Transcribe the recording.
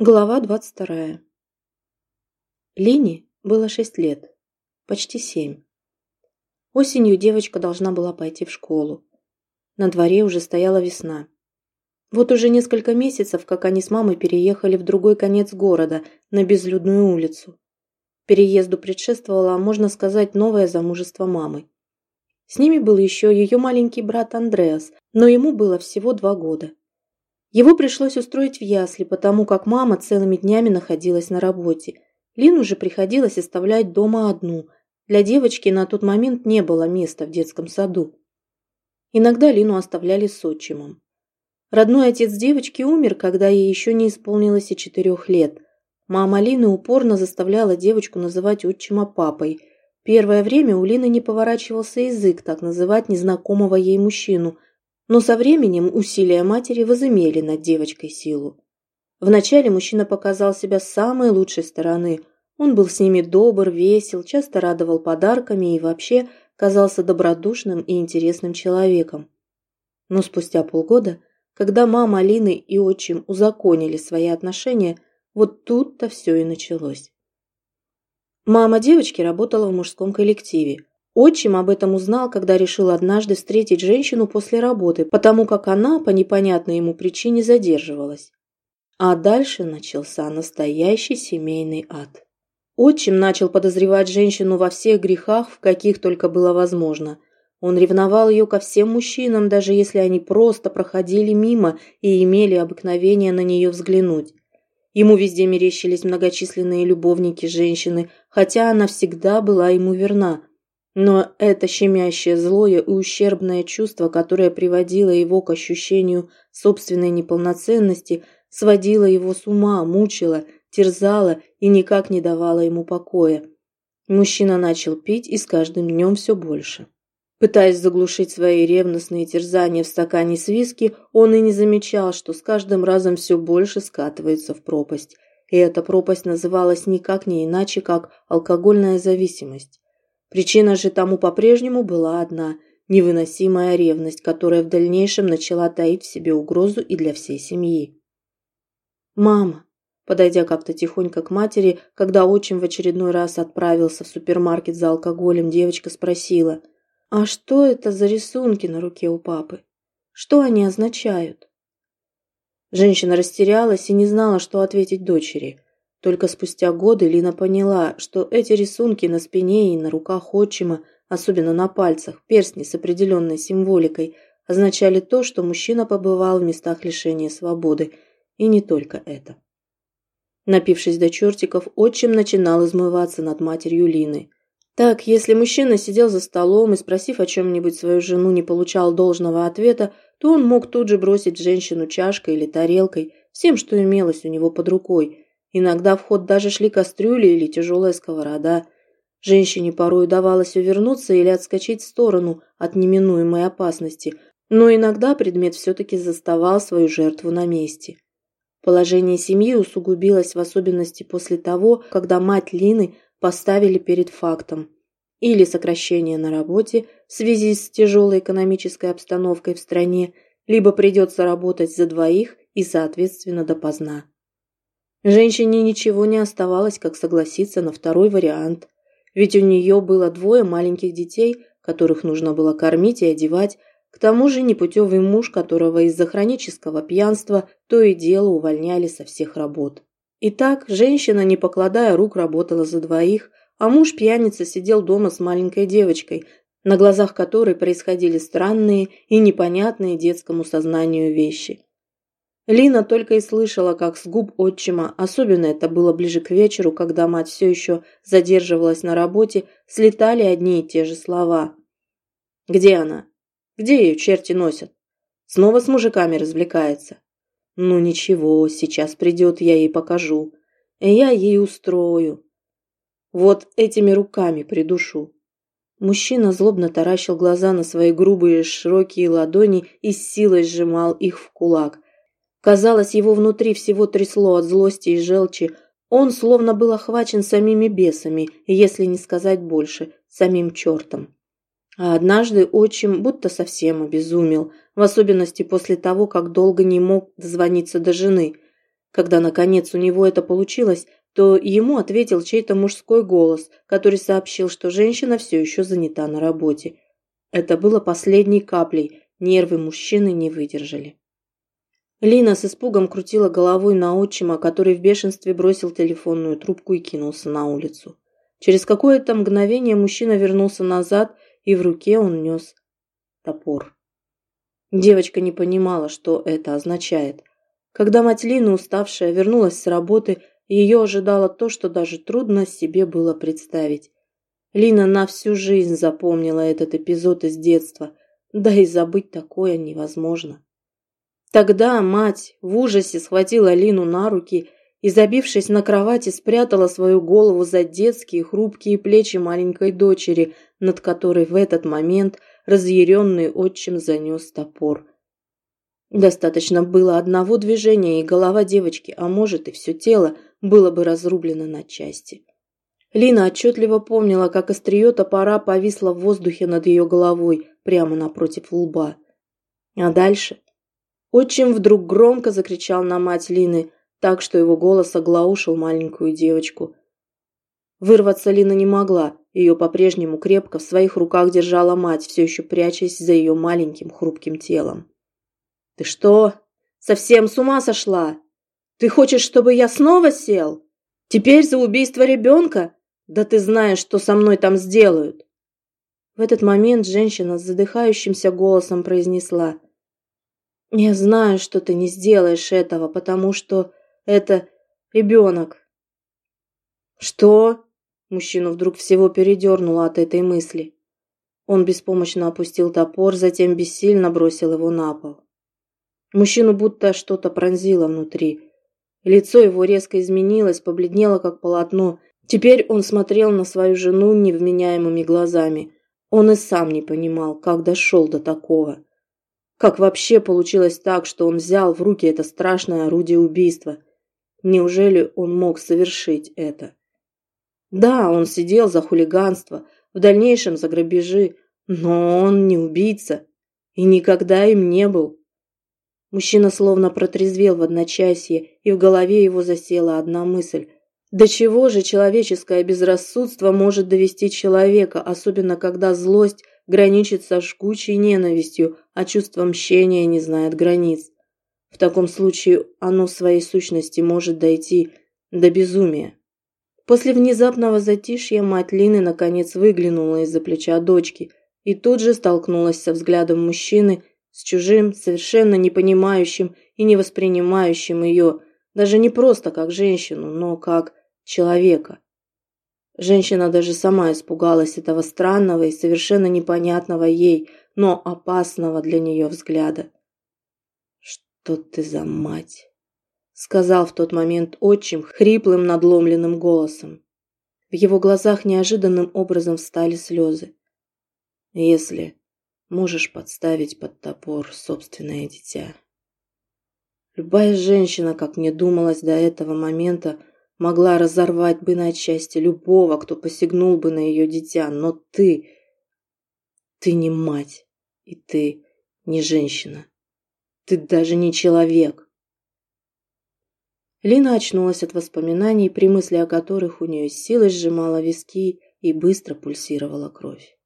Глава двадцать вторая. Лене было шесть лет, почти семь. Осенью девочка должна была пойти в школу. На дворе уже стояла весна. Вот уже несколько месяцев, как они с мамой переехали в другой конец города, на безлюдную улицу. Переезду предшествовало, можно сказать, новое замужество мамы. С ними был еще ее маленький брат Андреас, но ему было всего два года. Его пришлось устроить в ясли, потому как мама целыми днями находилась на работе. Лину же приходилось оставлять дома одну. Для девочки на тот момент не было места в детском саду. Иногда Лину оставляли с отчимом. Родной отец девочки умер, когда ей еще не исполнилось и четырех лет. Мама Лины упорно заставляла девочку называть отчима папой. Первое время у Лины не поворачивался язык так называть незнакомого ей мужчину – но со временем усилия матери возымели над девочкой силу. Вначале мужчина показал себя с самой лучшей стороны. Он был с ними добр, весел, часто радовал подарками и вообще казался добродушным и интересным человеком. Но спустя полгода, когда мама Алины и отчим узаконили свои отношения, вот тут-то все и началось. Мама девочки работала в мужском коллективе, Отчим об этом узнал, когда решил однажды встретить женщину после работы, потому как она по непонятной ему причине задерживалась. А дальше начался настоящий семейный ад. Отчим начал подозревать женщину во всех грехах, в каких только было возможно. Он ревновал ее ко всем мужчинам, даже если они просто проходили мимо и имели обыкновение на нее взглянуть. Ему везде мерещились многочисленные любовники женщины, хотя она всегда была ему верна – но это щемящее злое и ущербное чувство, которое приводило его к ощущению собственной неполноценности, сводило его с ума, мучило, терзало и никак не давало ему покоя. Мужчина начал пить и с каждым днем все больше. Пытаясь заглушить свои ревностные терзания в стакане с виски, он и не замечал, что с каждым разом все больше скатывается в пропасть. И эта пропасть называлась никак не иначе, как алкогольная зависимость. Причина же тому по-прежнему была одна – невыносимая ревность, которая в дальнейшем начала таить в себе угрозу и для всей семьи. «Мама!» Подойдя как-то тихонько к матери, когда отчим в очередной раз отправился в супермаркет за алкоголем, девочка спросила, «А что это за рисунки на руке у папы? Что они означают?» Женщина растерялась и не знала, что ответить дочери. Только спустя годы Лина поняла, что эти рисунки на спине и на руках отчима, особенно на пальцах, перстни с определенной символикой, означали то, что мужчина побывал в местах лишения свободы, и не только это. Напившись до чертиков, отчим начинал измываться над матерью Лины. Так, если мужчина сидел за столом и, спросив о чем-нибудь свою жену, не получал должного ответа, то он мог тут же бросить женщину чашкой или тарелкой, всем, что имелось у него под рукой – Иногда в ход даже шли кастрюли или тяжелая сковорода. Женщине порой удавалось увернуться или отскочить в сторону от неминуемой опасности, но иногда предмет все-таки заставал свою жертву на месте. Положение семьи усугубилось в особенности после того, когда мать Лины поставили перед фактом или сокращение на работе в связи с тяжелой экономической обстановкой в стране, либо придется работать за двоих и, соответственно, допоздна. Женщине ничего не оставалось, как согласиться на второй вариант. Ведь у нее было двое маленьких детей, которых нужно было кормить и одевать, к тому же непутевый муж, которого из-за хронического пьянства то и дело увольняли со всех работ. Итак, женщина, не покладая рук, работала за двоих, а муж пьяница сидел дома с маленькой девочкой, на глазах которой происходили странные и непонятные детскому сознанию вещи. Лина только и слышала, как с губ отчима, особенно это было ближе к вечеру, когда мать все еще задерживалась на работе, слетали одни и те же слова. «Где она? Где ее черти носят? Снова с мужиками развлекается?» «Ну ничего, сейчас придет, я ей покажу. Я ей устрою. Вот этими руками придушу». Мужчина злобно таращил глаза на свои грубые широкие ладони и с силой сжимал их в кулак, Казалось, его внутри всего трясло от злости и желчи. Он словно был охвачен самими бесами, если не сказать больше, самим чертом. А однажды отчим будто совсем обезумел, в особенности после того, как долго не мог дозвониться до жены. Когда, наконец, у него это получилось, то ему ответил чей-то мужской голос, который сообщил, что женщина все еще занята на работе. Это было последней каплей, нервы мужчины не выдержали. Лина с испугом крутила головой на отчима, который в бешенстве бросил телефонную трубку и кинулся на улицу. Через какое-то мгновение мужчина вернулся назад, и в руке он нес топор. Девочка не понимала, что это означает – когда мать Лины, уставшая, вернулась с работы, ее ожидало то, что даже трудно себе было представить. Лина на всю жизнь запомнила этот эпизод из детства, да и забыть такое невозможно. Тогда мать в ужасе схватила Лину на руки и, забившись на кровати, спрятала свою голову за детские хрупкие плечи маленькой дочери, над которой в этот момент разъяренный отчим занес топор – Достаточно было одного движения, и голова девочки, а может и все тело, было бы разрублено на части. Лина отчетливо помнила, как острие топора повисло в воздухе над ее головой, прямо напротив лба. А дальше? Отчим вдруг громко закричал на мать Лины, так что его голос оглаушил маленькую девочку. Вырваться Лина не могла, ее по-прежнему крепко в своих руках держала мать, все еще прячась за ее маленьким хрупким телом. «Ты что, совсем с ума сошла? Ты хочешь, чтобы я снова сел? Теперь за убийство ребенка? Да ты знаешь, что со мной там сделают!» В этот момент женщина с задыхающимся голосом произнесла. «Я знаю, что ты не сделаешь этого, потому что это ребенок». «Что?» Мужчину вдруг всего передернуло от этой мысли. Он беспомощно опустил топор, затем бессильно бросил его на пол. Мужчину будто что-то пронзило внутри. Лицо его резко изменилось, побледнело как полотно. Теперь он смотрел на свою жену невменяемыми глазами. Он и сам не понимал, как дошел до такого. Как вообще получилось так, что он взял в руки это страшное орудие убийства? Неужели он мог совершить это? Да, он сидел за хулиганство, в дальнейшем за грабежи, но он не убийца и никогда им не был. Мужчина словно протрезвел в одночасье, и в голове его засела одна мысль. До чего же человеческое безрассудство может довести человека, особенно когда злость граничит со жгучей ненавистью, а чувство мщения не знает границ? В таком случае оно в своей сущности может дойти до безумия. После внезапного затишья мать Лины наконец выглянула из-за плеча дочки и тут же столкнулась со взглядом мужчины, с чужим, совершенно не понимающим и не воспринимающим ее, даже не просто как женщину, но как человека. Женщина даже сама испугалась этого странного и совершенно непонятного ей, но опасного для нее взгляда. «Что ты за мать?» — сказал в тот момент отчим хриплым надломленным голосом. В его глазах неожиданным образом встали слезы. «Если можешь подставить под топор собственное дитя. Любая женщина, как мне думалось до этого момента, могла разорвать бы на части любого, кто посягнул бы на ее дитя, но ты... Ты не мать, и ты не женщина. Ты даже не человек. Лина очнулась от воспоминаний, при мысли о которых у нее силой сжимала виски и быстро пульсировала кровь.